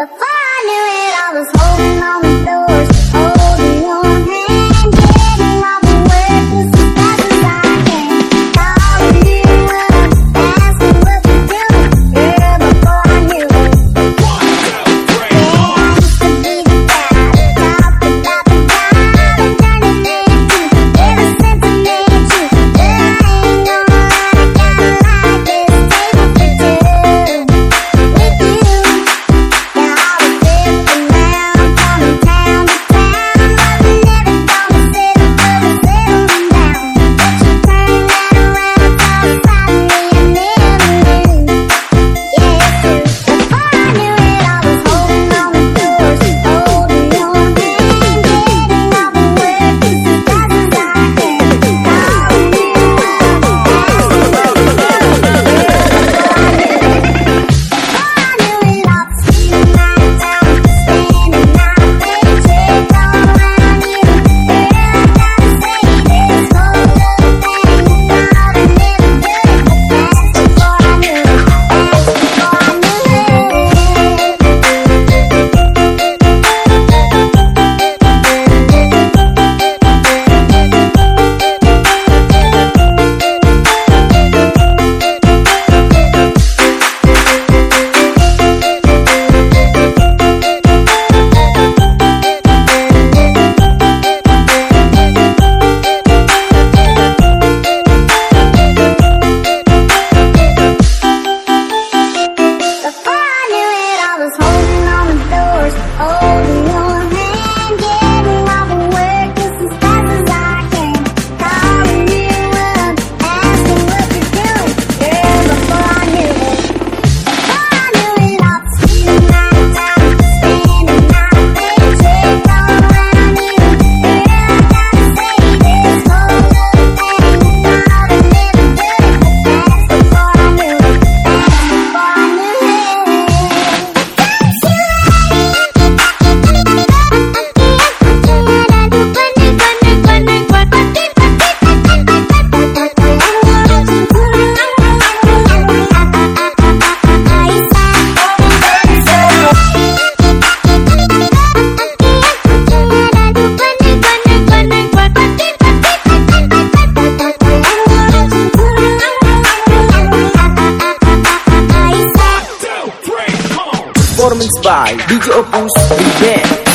The performance by DJ Opus Remix